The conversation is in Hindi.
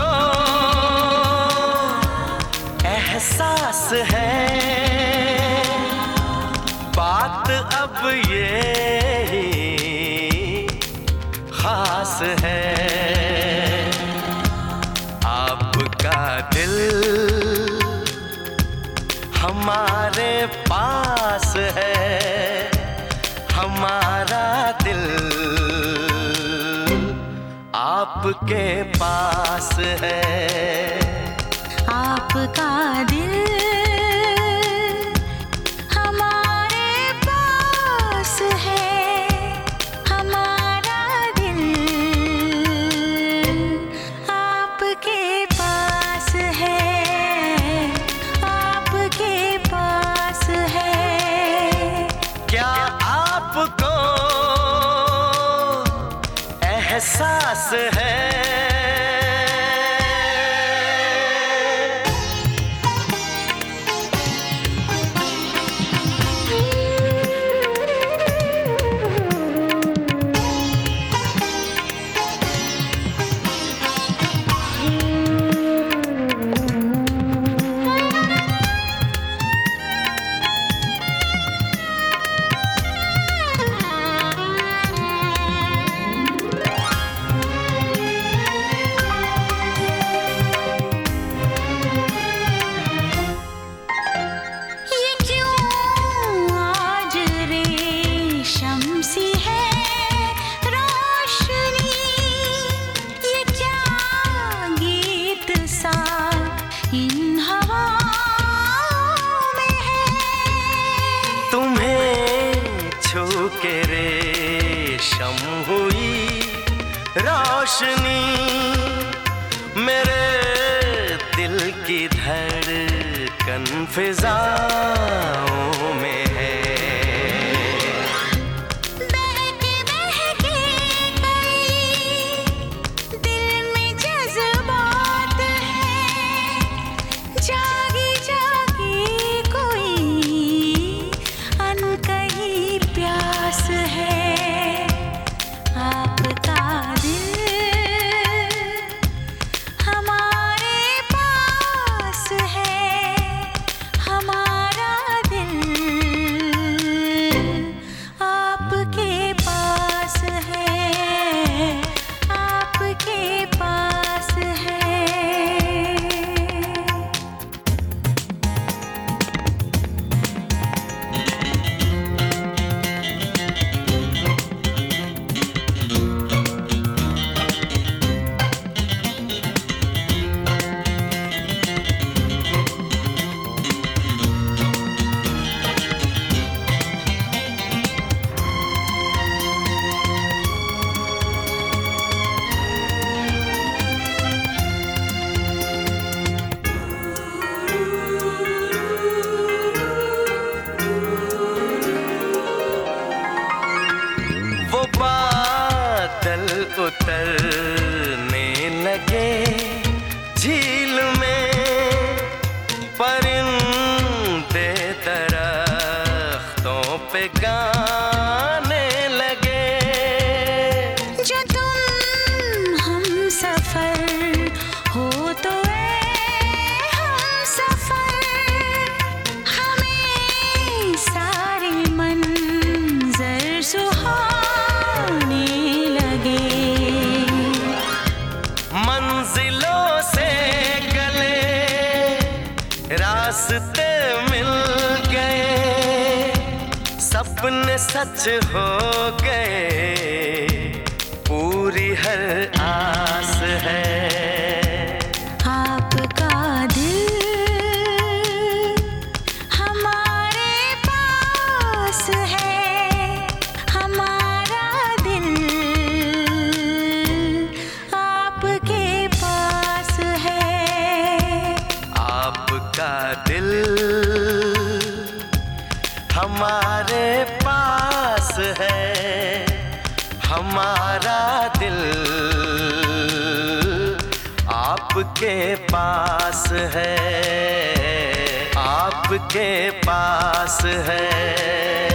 आपको एहसास है। बात अब ये खास है। आपका दिल हमारे पास है। हमारा दिल आपके पास है। आपका दिल एहसास है। तुम्हें छू के रेशम हुई रोशनी मेरे दिल की धड़कन फिजाओं उतरने लगे झील में परिंदे दरख्तों पे गाने लगे। जो तुम हम सफ़र रास्ते मिल गए सपने सच हो गए पूरी हर आस है। आपका दिल। हमारे पास है हमारा दिल। आपके पास है आपके पास है।